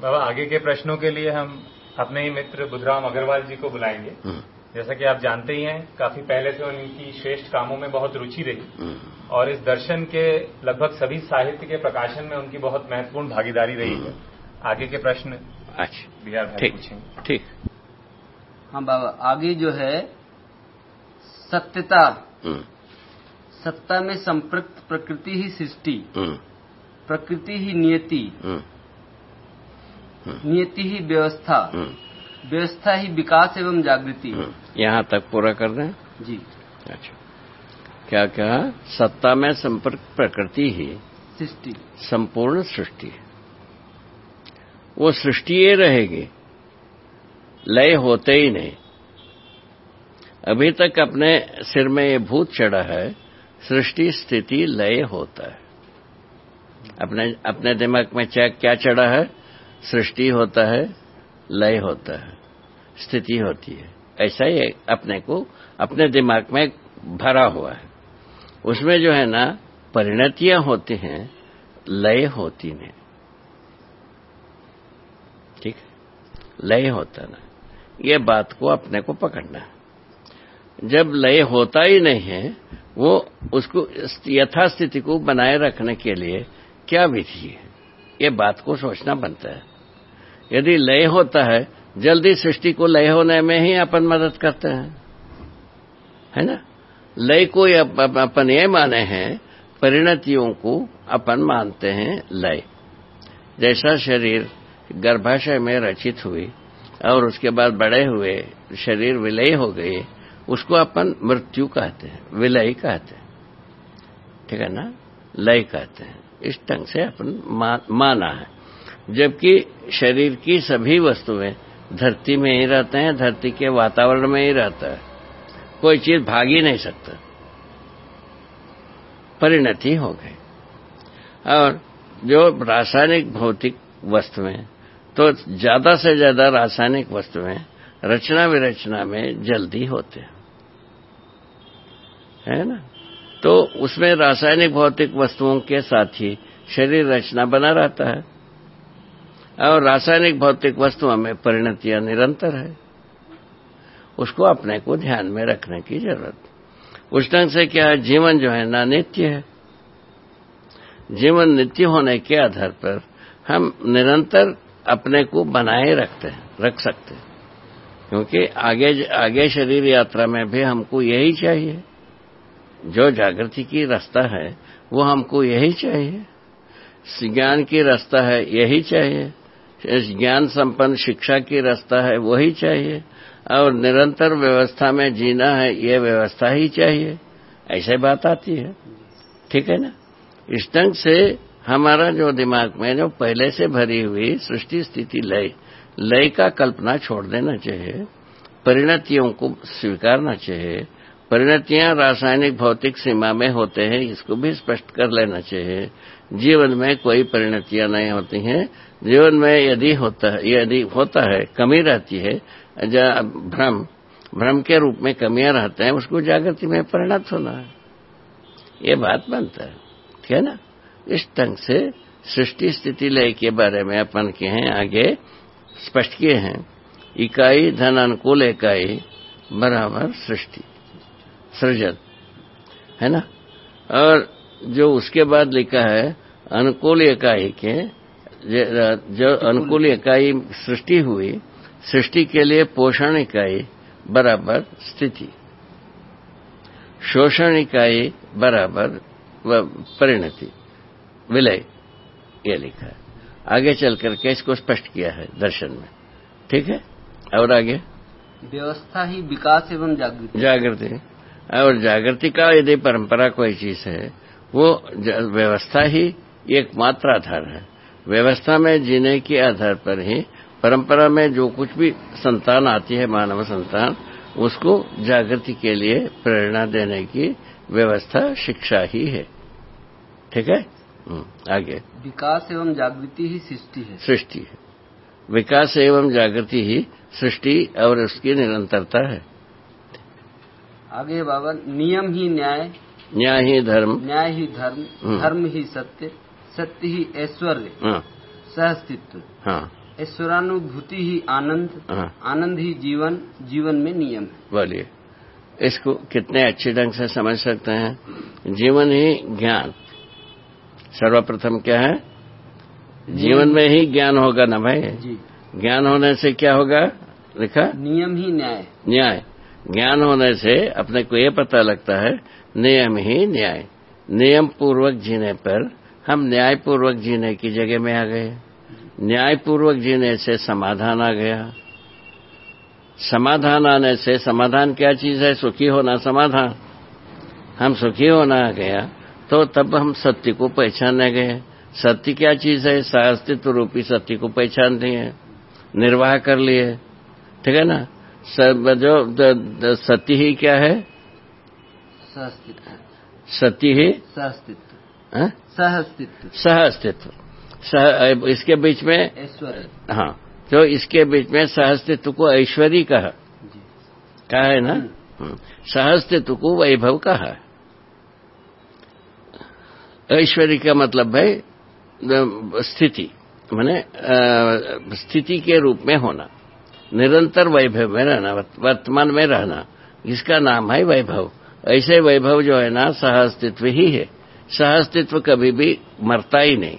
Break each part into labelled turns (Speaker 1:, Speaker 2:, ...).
Speaker 1: बाबा आगे के प्रश्नों के लिए हम अपने ही मित्र बुधराम अग्रवाल जी को बुलाएँगे। जैसा कि आप जानते ही हैं काफ़ी पहले से उनकी श्रेष्ठ कामों में बहुत रुचि रही। और इस दर्शन के लगभग सभी साहित्य के प्रकाशन में उनकी बहुत महत्वपूर्ण भागीदारी रही है। आगे के प्रश्न
Speaker 2: अच्छा।
Speaker 1: बिहार भाई
Speaker 2: ठीक।
Speaker 1: पूछेंगे।
Speaker 2: ठीक।
Speaker 3: हाँ बाबा आगे जो है सत्यता।
Speaker 2: हम्म,
Speaker 3: सत्ता में संपृक्त प्रकृति ही सृष्टि।
Speaker 2: हम्म,
Speaker 3: प्रकृति ही नियति।
Speaker 2: हम्म,
Speaker 3: नियति ही व्यवस्था।
Speaker 2: हम्म,
Speaker 3: व्यवस्था ही विकास एवं जागृति।
Speaker 2: हम्म। यहाँ तक पूरा कर दें?
Speaker 3: जी।
Speaker 2: अच्छा। क्या कहा? सत्ता में संपर्क प्रकृति ही
Speaker 3: सृष्टि।
Speaker 2: संपूर्ण सृष्टि है। वो सृष्टि ये रहेगी। लय होते ही नहीं। अभी तक अपने सिर में ये भूत चढ़ा है। सृष्टि स्थिति लय होता है। अपने अपने दिमाग में क्या क्या चढ़ा है? सृष्टि होता है, लय होता है, स्थिति होती है। ऐसा ही अपने को, अपने दिमाग में भरा हुआ है। उसमें जो है ना, परिणतियाँ होती हैं, लय होती नहीं ठीक है? लय होता ना। ये बात को अपने को पकड़ना है। जब लय होता ही नहीं है, वो उसको यथास्थिति को बनाए रखने के लिए क्या विधि है? ये बात को सोचना बनता है। यदि लय होता है, जल्दी सृष्टि को लय होने में ही अपन मदद करते हैं। है ना? लय को अप- अप- अपन ये माने हैं, परिणतियों को अपन मानते हैं लय। जैसा शरीर गर्भाशय में रचित हुई और उसके बाद बड़े हुए शरीर विलय हो गए उसको अपन मृत्यु कहते हैं, विलय कहते हैं। ठीक है ना? लय कहते हैं। इस ढंग से अपन माना है। जबकि शरीर की सभी वस्तुएँ धरती में ही रहते हैं, धरती के वातावरण में ही रहता है। कोई चीज़ भाग ही नहीं सकता। परिणति हो गई और जो रासायनिक भौतिक वस्तुएँ तो ज़्यादा से ज़्यादा रासायनिक वस्तुएँ रचना विरचना में जल्दी होते हैं। है ना? तो उसमें रासायनिक भौतिक वस्तुओं के साथ ही शरीर रचना बना रहता है। और रासायनिक भौतिक वस्तुओं में परिणतियाँ निरंतर है। उसको अपने को ध्यान में रखने की ज़रूरत। उस ढंग से क्या है जीवन जो है ना नित्य है? जीवन नित्य होने के आधार पर हम निरंतर अपने को बनाए रखते हैं, रख सकते हैं। क्योंकि आगे आगे शरीर यात्रा में भी हमको यही चाहिए। जो जागृति की रास्ता है, वो हमको यही चाहिए। ज्ञान की रास्ता है, यही चाहिए। ज्ञान संपन्न शिक्षा की रास्ता है, वही चाहिए। और निरंतर व्यवस्था में जीना है, ये व्यवस्था ही चाहिए। ऐसे बात आती है। ठीक है ना? इस ढंग से हमारा जो दिमाग में जो पहले से भरी हुई सृष्टि स्थिति लय लय का कल्पना छोड़ देना चाहिए, परिणतियों को स्वीकारना चाहिए, परिणतियाँ रासायनिक भौतिक सीमा में होते हैं, इसको भी स्पष्ट कर लेना चाहिए। जीवन में कोई परिणतियाँ नहीं होती हैं जीवन में यदि होता है, यदि होता है, कमी रहती है भ्रम भ्रम के रूप में कमियाँ रहते हैं, उसको जागृति में परिणत होना है। ये बात बनता है, ठीक है ना? इस ढंग से सृष्टि स्थिति लय के बारे में अपन के हैं आगे स्पष्ट किए हैं। इकाई धन अनुकूल, इकाई बराबर सृष्टि, सृजन, है ना? और जो उसके बाद लिखा है, अनुकूल इकाई के जो अनुकूल इकाई सृष्टि हुई सृष्टि के लिए पोषण इकाई बराबर स्थिति। शोषण इकाई बराबर परिणति। विलय ये लिखा है। आगे चल करके इसको स्पष्ट किया है दर्शन में। ठीक है? और आगे?
Speaker 3: व्यवस्था ही विकास एवं जागृति।
Speaker 2: जागृति। और जागृति का यदि परंपरा कोई चीज़ है वो व्यवस्था ही एकमात्र आधार है। व्यवस्था में जीने के आधार पर ही परंपरा में जो कुछ भी संतान आती है मानव संतान उसको जागृति के लिए प्रेरणा देने की व्यवस्था शिक्षा ही है। ठीक है? आगे।
Speaker 3: विकास एवं जागृति ही सृष्टि है।
Speaker 2: सृष्टि है। विकास एवं जागृति ही सृष्टि और उसकी निरंतरता है।
Speaker 3: आगे बाबा नियम ही न्याय।
Speaker 2: न्याय ही धर्म।
Speaker 3: न्याय ही धर्म। धर्म ही सत्य। सत्य ही ऐश्वर्य।
Speaker 2: हाँ।
Speaker 3: सहस्तित्व।
Speaker 2: हाँ।
Speaker 3: ईश्वरानुभूति ही आनंद।
Speaker 2: हाँ।
Speaker 3: आनंद ही जीवन। जीवन में नियम है।
Speaker 2: बोलिए इसको कितने अच्छे ढंग से समझ सकते हैं? जीवन ही ज्ञान। सर्वप्रथम क्या है? जीवन में ही ज्ञान होगा ना भाई? ज्ञान होने से क्या होगा? लिखा?
Speaker 3: नियम ही न्याय।
Speaker 2: न्याय। ज्ञान होने से अपने को ये पता लगता है नियम ही न्याय। नियम पूर्वक जीने पर हम न्यायपूर्वक जीने की जगह में आ गए। न्यायपूर्वक जीने से समाधान आ गया। समाधान आने से समाधान क्या चीज़ है? सुखी होना समाधान। हम सुखी होना आ गया तो तब हम सत्य को पहचानने गए। सत्य क्या चीज़ है? सास्तित्व रूपी सत्य को पहचान दिए निर्वाह कर लिए। ठीक है ना? सब जो द- द- सत्य ही क्या है? सत्य ही
Speaker 3: सहअस्तित्व
Speaker 2: हाँ? सह अस्तित्व सह इसके बीच में
Speaker 3: ऐश्वर्य।
Speaker 2: हाँ जो इसके बीच में सहअस्तित्व को ऐश्वरी कहा। कहा है ना? हम्म। सहअस्तित्व को वैभव कहा। ऐश्वरी का मतलब है स्थिति माने स्थिति के रूप में होना। निरंतर वैभव में रहना वर्तमान में रहना इसका नाम है वैभव। ऐसे वैभव जो है ना सहअस्तित्व ही है। सहअस्तित्व कभी भी मरता ही नहीं।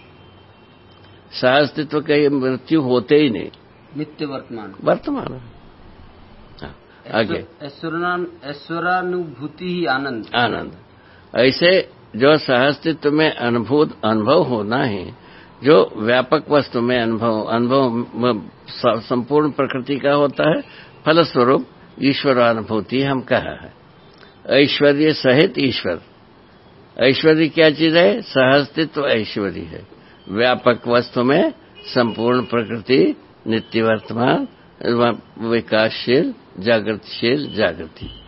Speaker 2: सहअस्तित्व कहीं मृत्यु होते ही नहीं।
Speaker 3: नित्य वर्तमान।
Speaker 2: वर्तमान हाँ, आगे।
Speaker 3: ऐश्वरान- ऐश्वरानुभूति ही आनंद।
Speaker 2: आनंद। ऐसे जो सहअस्तित्व में अनुभूत अनुभव होना है जो व्यापक वस्तु में अनुभव अनुभव संपूर्ण प्रकृति का होता है फलस्वरूप ईश्वरानुभूति हम कहा है। ऐश्वर्य सहित ईश्वर। ऐश्वर्य क्या चीज़ है? सहस्तित्व ऐश्वर्य है। व्यापक वस्तु में संपूर्ण प्रकृति नित्य वर्तमान विकासशील जागृतिशील जागृति।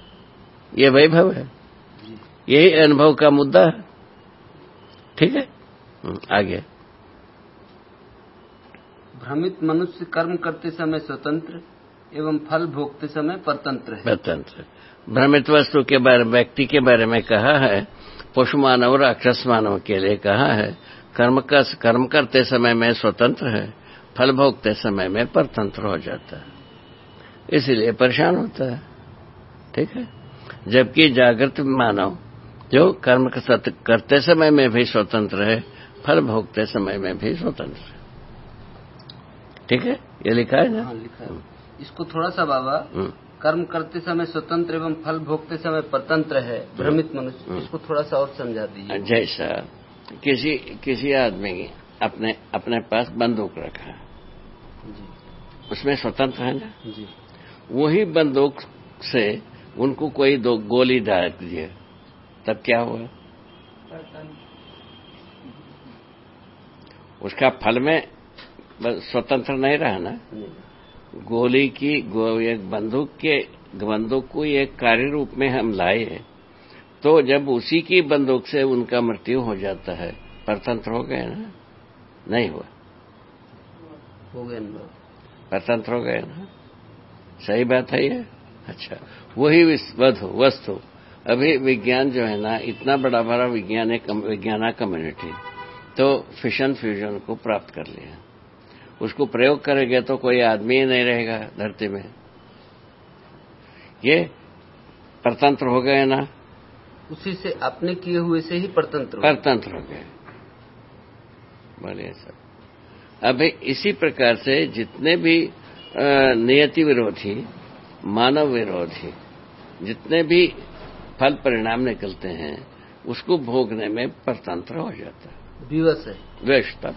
Speaker 2: ये वैभव है। यही अनुभव का मुद्दा है। ठीक है? हम्म, आगे।
Speaker 3: भ्रमित मनुष्य कर्म करते समय स्वतंत्र एवं फल भोगते समय परतंत्र है।
Speaker 2: स्वतंत्र भ्रमित वस्तु के बारे व्यक्ति के बारे में कहा है पशु मानव और राक्षस मानव के लिए कहा है कर्म का कर्म करते समय में स्वतंत्र है फल भोगते समय में परतंत्र हो जाता है। इसीलिए परेशान होता है। ठीक है? जबकि जागृत मानव जो कर्म करते समय में भी स्वतंत्र है फल भोगते समय में भी स्वतंत्र है। ठीक है? ये लिखा है ना?
Speaker 3: हाँ लिखा है। इसको थोड़ा सा बाबा
Speaker 2: हम्म।
Speaker 3: कर्म करते समय स्वतंत्र एवं फल भोगते समय परतंत्र है भ्रमित मनुष्य। इसको थोड़ा सा और समझा दीजिए।
Speaker 2: जैसा किसी किसी आदमी अपने अपने पास बंदूक रखा। है
Speaker 3: जी।
Speaker 2: उसमें स्वतंत्र है ना?
Speaker 3: जी।
Speaker 2: वही बंदूक से उनको कोई दो गोली डाल दिए तब क्या हुआ? उसका फल में स्वतंत्र नहीं रहा ना? गोली की गो एक बंदूक के बंदूक को एक कार्य रूप में हम लाए हैं। तो जब उसी की बंदूक से उनका मृत्यु हो जाता है परतंत्र हो गए ना? नहीं हुआ।
Speaker 3: हो गए
Speaker 2: परतंत्र हो गए ना? सही बात है ये? अच्छा वही वस्तु। अभी विज्ञान जो है ना इतना बड़ा बड़ा विज्ञान है विज्ञाना कम्युनिटी तो फिशन फ्यूजन को प्राप्त कर लिया। उसको प्रयोग करेंगे तो कोई आदमी ही नहीं रहेगा धरती में। ये परतंत्र हो गए ना?
Speaker 3: उसी से अपने किए हुए से ही परतंत्र
Speaker 2: परतंत्र हो गए। बोलिए सर। अभी इसी प्रकार से जितने भी नियति विरोधी मानव विरोधी जितने भी फल परिणाम निकलते हैं उसको भोगने में परतंत्र हो जाता है।
Speaker 3: विवश है।
Speaker 2: द्वेषता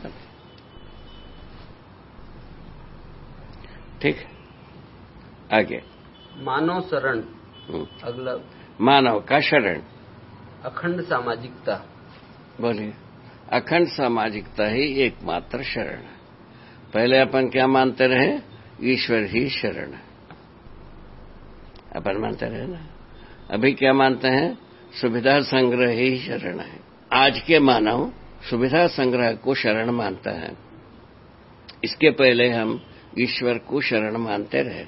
Speaker 2: ठीक है? आगे।
Speaker 3: मानव शरण।
Speaker 2: हम्म।
Speaker 3: अगला।
Speaker 2: मानव का शरण।
Speaker 3: अखंड सामाजिकता।
Speaker 2: बोलिए। अखंड सामाजिकता ही एकमात्र शरण है। पहले अपन क्या मानते रहे? ईश्वर ही शरण है। अपन मानते रहे ना? अभी क्या मानते हैं? सुविधा संग्रह ही शरण है। आज के मानव सुविधा संग्रह को शरण मानता है। इसके पहले हम ईश्वर को शरण मानते रहे।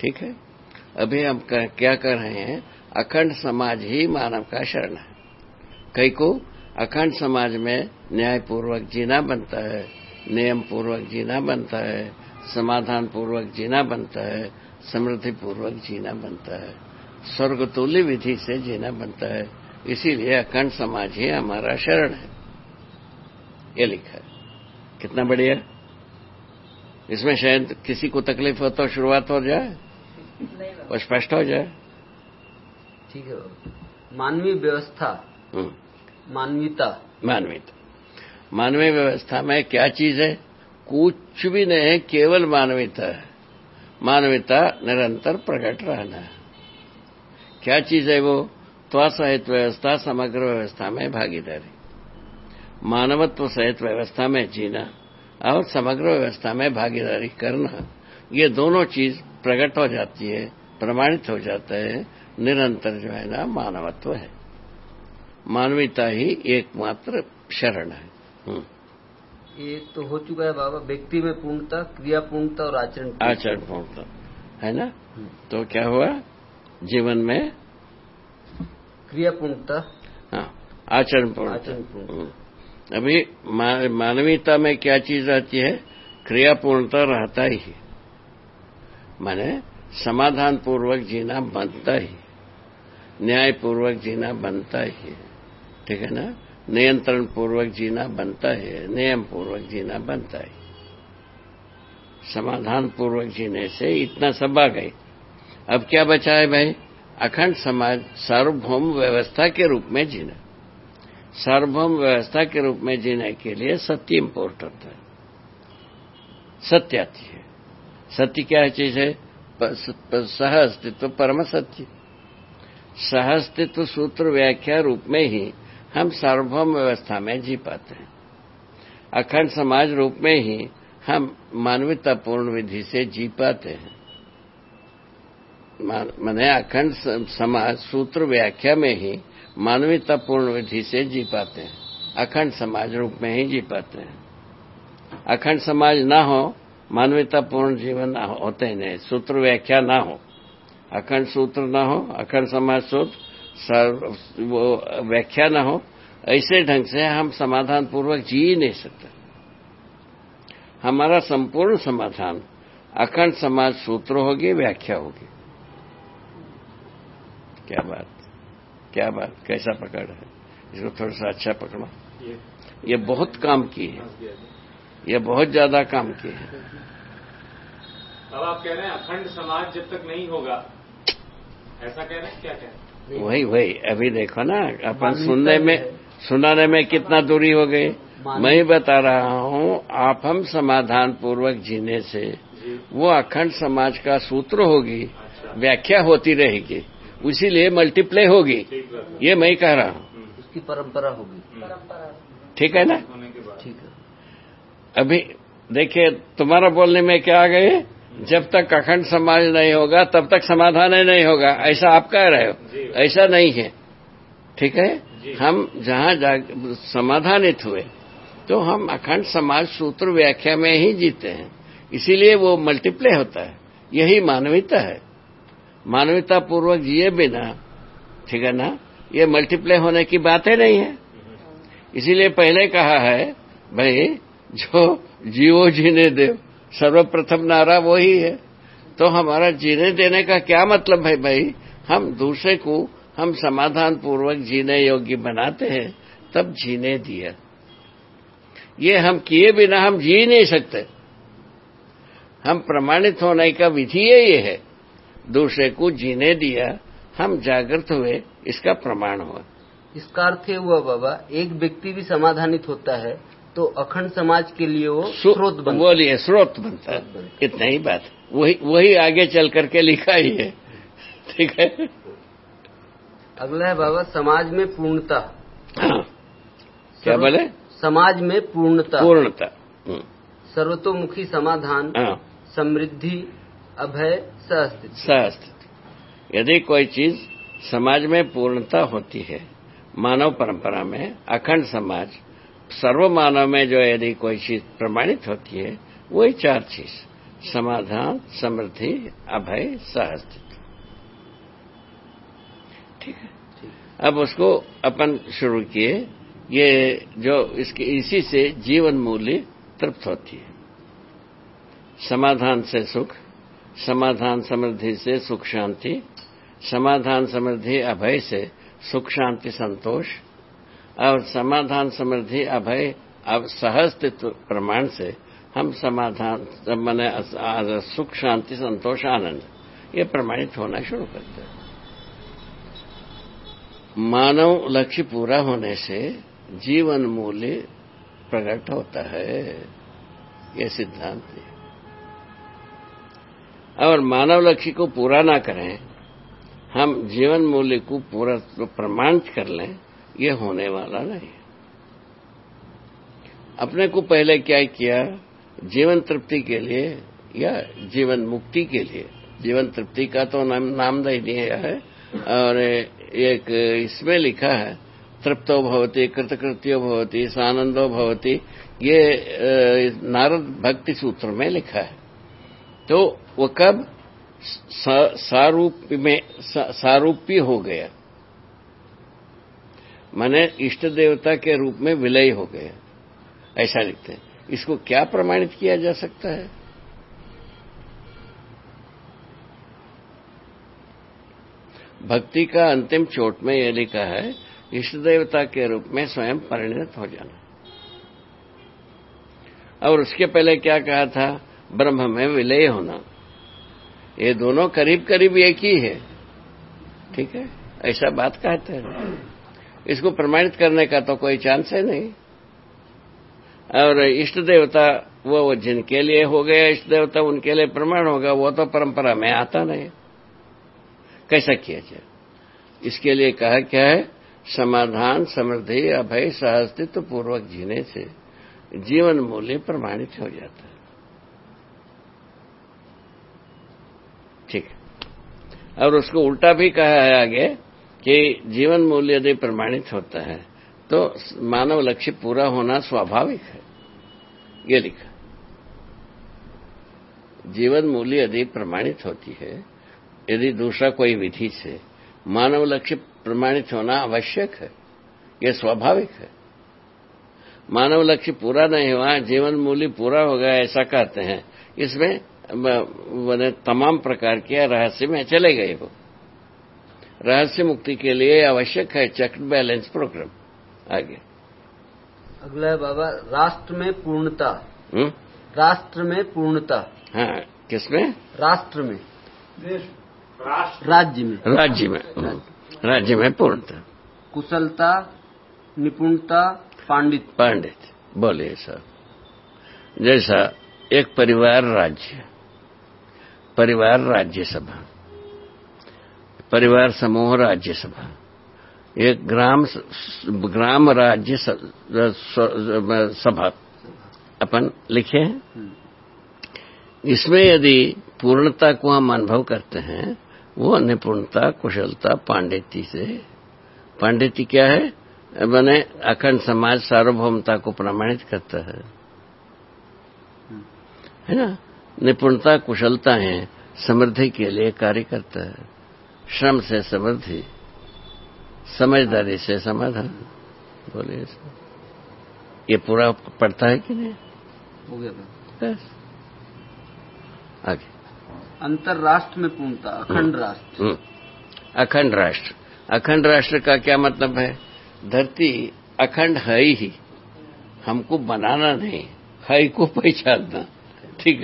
Speaker 2: ठीक है? अभी हम क- क्या कर रहे हैं? अखंड समाज ही मानव का शरण है। कई को अखंड समाज में न्यायपूर्वक जीना बनता है नियम पूर्वक जीना बनता है समाधान पूर्वक जीना बनता है समृद्धि पूर्वक जीना बनता है, स्वर्गतुल्य विधि से जीना बनता है। इसीलिए अखंड समाज ही हमारा शरण है। ये लिखा है। कितना बढ़िया। इसमें शायद किसी को तकलीफ़ हो तो शुरुआत हो जाए और स्पष्ट हो जाए।
Speaker 3: ठीक है। मानवीय व्यवस्था।
Speaker 2: हम्म।
Speaker 3: मानवीयता।
Speaker 2: मानवीयता। मानवीय व्यवस्था में क्या चीज़ है? कुछ भी नहीं है केवल मानवीयता है। मानवीयता निरंतर प्रकट रहना है। क्या चीज़ है वो? त्वा सहित व्यवस्था समग्र व्यवस्था में भागीदारी। मानवत्व सहित व्यवस्था में जीना। और समग्र व्यवस्था में भागीदारी करना ये दोनों चीज़ प्रकट हो जाती है प्रमाणित हो जाता है निरंतर जो है ना मानवत्व है मानवीयता ही एकमात्र शरण है हम्म।
Speaker 3: ये तो हो चुका है बाबा व्यक्ति में पूर्णता क्रिया पूर्णता और आचरण।
Speaker 2: आचरण पूर्णता है ना तो क्या हुआ जीवन में
Speaker 3: क्रिया पूर्णता
Speaker 2: हाँ आचरण पूर्णता
Speaker 3: आचरण पूर्णता।
Speaker 2: हम्म। अभी मानवीयता में क्या चीज़ रहती है? क्रिया पूर्णता रहता ही। माने समाधान पूर्वक जीना बनता ही न्याय पूर्वक जीना बनता ही है। ठीक है ना? नियंत्रण पूर्वक जीना बनता है नियम पूर्वक जीना बनता है समाधान पूर्वक जीने से इतना सब आ गई। अब क्या बचा है भाई? अखंड समाज, सार्वभौम व्यवस्था के रूप में जीना। सार्वभौम व्यवस्था के रूप में जीने के लिए सत्य इम्पोर्टेंट है। सत्य आती है। सत्य क्या चीज़ है? सह अस्तित्व परम सत्य। सह अस्तित्व सूत्र व्याख्या रूप में ही हम सार्वभौम व्यवस्था में जी पाते हैं। अखंड समाज रूप में ही हम मानवतापूर्ण विधि से जी पाते हैं। माने अखंड समाज सूत्र व्याख्या में ही मानवतापूर्ण विधि से जी पाते हैं। अखंड समाज रूप में ही जी पाते हैं। अखंड समाज ना हो मानवतापूर्ण जीवन ना हो, होते ही नहीं। सूत्र व्याख्या ना हो। अखंड सूत्र ना हो अखंड समाज सूत्र वो व्याख्या ना हो ऐसे ढंग से हम समाधान पूर्वक जी ही नहीं सकते। हमारा संपूर्ण समाधान अखंड समाज सूत्र होगी व्याख्या होगी। क्या बात? क्या बात कैसा पकड़ है? इसको थोड़ा सा अच्छा पकड़ो।
Speaker 1: ये।
Speaker 2: ये बहुत काम की है। ये बहुत ज़्यादा काम की है।
Speaker 1: अब आप कह रहे हैं अखंड समाज जब तक नहीं होगा। ऐसा कह रहे हैं? क्या कह रहे हैं?
Speaker 2: वही वही। अभी देखो ना अपन सुनने में सुनाने में कितना दूरी हो गई। मैं बता रहा हूँ आप हम समाधान पूर्वक जीने से वो अखंड समाज का सूत्र होगी
Speaker 1: अच्छा।
Speaker 2: व्याख्या होती रहेगी। इसीलिए मल्टीप्ले होगी। ये मैं कह रहा हूँ।
Speaker 3: उसकी परंपरा होगी।
Speaker 2: ठीक है ना?
Speaker 1: होने के बाद
Speaker 3: ठीक है।
Speaker 2: अभी देखिए तुम्हारा बोलने में क्या आ गए जब तक अखंड समाज नहीं होगा तब तक समाधान ही नहीं होगा। ऐसा आप कह रहे हो? ऐसा नहीं है। ठीक है? हम जहाँ जा समाधानित हुए तो हम अखंड समाज सूत्र व्याख्या में ही जीते हैं। इसीलिए वो मल्टीप्ले होता है। यही मानवीयता है। मानवीयता पूर्वक जिए बिना, ठीक है ना? ये मल्टीप्ले होने की बात ही नहीं है। इसीलिए पहले कहा है, भाई, जो जीवो जीने दे, सर्वप्रथम नारा वही है तो हमारा जीने देने का क्या मतलब है भाई? हम दूसरे को, हम समाधान पूर्वक जीने योग्य बनाते हैं, तब जीने दिया। ये हम किए बिना हम जी नहीं सकते। हम प्रमाणित होने का विधि ये है। दूसरे को जीने दिया हम जागृत हुए इसका प्रमाण हुआ।
Speaker 3: इसका अर्थ ये हुआ बाबा एक व्यक्ति भी समाधानित होता है तो अखंड समाज के लिए वो स्रोत बनता है।
Speaker 2: बोलिए स्रोत बनता है। इतना ही बात। वही वही आगे चल करके लिखा ही है। ठीक है?
Speaker 3: अगला है बाबा समाज में पूर्णता।
Speaker 2: हाँ। क्या बोले?
Speaker 3: समाज में पूर्णता।
Speaker 2: पूर्णता। हम्म,
Speaker 3: सर्वतोमुखी समाधान।
Speaker 2: हाँ।
Speaker 3: समृद्धि। अभय सहस्तित्व
Speaker 2: सहस्तित्व यदि कोई चीज़ समाज में पूर्णता होती है मानव परंपरा में अखंड समाज सर्व मानव में जो यदि कोई चीज़ प्रमाणित होती है वही चार चीज़। समाधान समृद्धि अभय सहस्तित्व ठीक है? अब उसको अपन शुरू किए ये जो इसके इसी से जीवन मूल्य तृप्त होती है। समाधान से सुख समाधान समृद्धि से सुख शांति, समाधान समृद्धि अभय से सुख शांति संतोष, और समाधान समृद्धि अभय अब सहस्तित्व प्रमाण से हम समाधान, मैंने सुख शांति संतोष आनंद, ये प्रमाणित होना शुरू करते हैं मानव लक्ष्य पूरा होने से जीवन मूल्य प्रकट होता है, ये सिद्धांत है। और मानव लक्ष्य को पूरा ना करें, हम जीवन मूल्य को पूरा तो प्रमाणित कर लें, ये होने वाला नहीं अपने को पहले क्या किया? जीवन तृप्ति के लिए या जीवन मुक्ति के लिए? जीवन तृप्ति का तो नाम नाम नहीं दिया है, और एक इसमें लिखा है, तृप्तो भवती, कृतकृत्यो भवती, सानंदो भवती, ये नारद भक्ति सूत्र में लिखा है। तो वो कब सारूप में सारूपी हो गया। माने इष्ट देवता के रूप में विलय हो गया। ऐसा लिखते हैं। इसको क्या प्रमाणित किया जा सकता है? भक्ति का अंतिम चोट में यह लिखा है, इष्ट देवता के रूप में स्वयं परिणत हो जाना। और उसके पहले क्या कहा था? ब्रह्म में विलय होना। ये दोनों करीब करीब एक ही है। ठीक है? ऐसा बात कहते हैं। इसको प्रमाणित करने का तो कोई चांस है नहीं। और इष्ट देवता वो, जिनके लिए हो गया इष्ट देवता उनके लिए प्रमाण होगा वो तो परंपरा में आता नहीं। कैसा किया जाए? इसके लिए कहा क्या है? समाधान समृद्धि अभय सहस्तित्व पूर्वक जीने से जीवन मूल्य प्रमाणित हो जाता है। ठीक। है और उसको उल्टा भी कहा है आगे कि जीवन मूल्य यदि प्रमाणित होता है तो मानव लक्ष्य पूरा होना स्वाभाविक है। ये लिखा। जीवन मूल्य यदि प्रमाणित होती है, यदि दूसरा कोई विधि से मानव लक्ष्य प्रमाणित होना आवश्यक है यह स्वाभाविक है। मानव लक्ष्य पूरा नहीं हुआ, जीवन मूल्य पूरा हो गया, ऐसा कहते हैं। इसमें मैंने तमाम प्रकार के रहस्य में चले गए वो। रहस्य मुक्ति के लिए आवश्यक है चेक बैलेंस प्रोग्राम। आगे।
Speaker 3: अगला है बाबा राष्ट्र में पूर्णता। राष्ट्र में पूर्णता।
Speaker 2: हाँ किसमें?
Speaker 3: राष्ट्र में। राज्य में।
Speaker 2: राज्य में। राज्य में पूर्णता।
Speaker 3: कुशलता निपुणता पांडित।
Speaker 2: पांडित। बोलिए सर। जैसा एक परिवार राज्य परिवार राज्यसभा, परिवार समूह राज्यसभा, एक ग्राम ग्राम राज्य सभा अपन लिखे हैं। इसमें यदि पूर्णता को हम अनुभव करते हैं, वो निपुणता, कुशलता, पांडित्य से। पांडित्य क्या है? मैंने अखंड समाज सार्वभौमता को प्रमाणित करता है। है ना? निपुणता कुशलता है समृद्धि के लिए कार्य करता है। श्रम से समृद्धि समझदारी से समाधान। बोलिए ये पूरा पड़ता है कि नहीं?
Speaker 3: हो गया
Speaker 2: बस। आगे।
Speaker 3: अंतर्राष्ट्र में पूर्णता अखंड राष्ट्र।
Speaker 2: अखंड राष्ट्र। अखंड राष्ट्र का क्या मतलब है? धरती अखंड है ही। हमको बनाना नहीं है को पहचानना। ठीक है?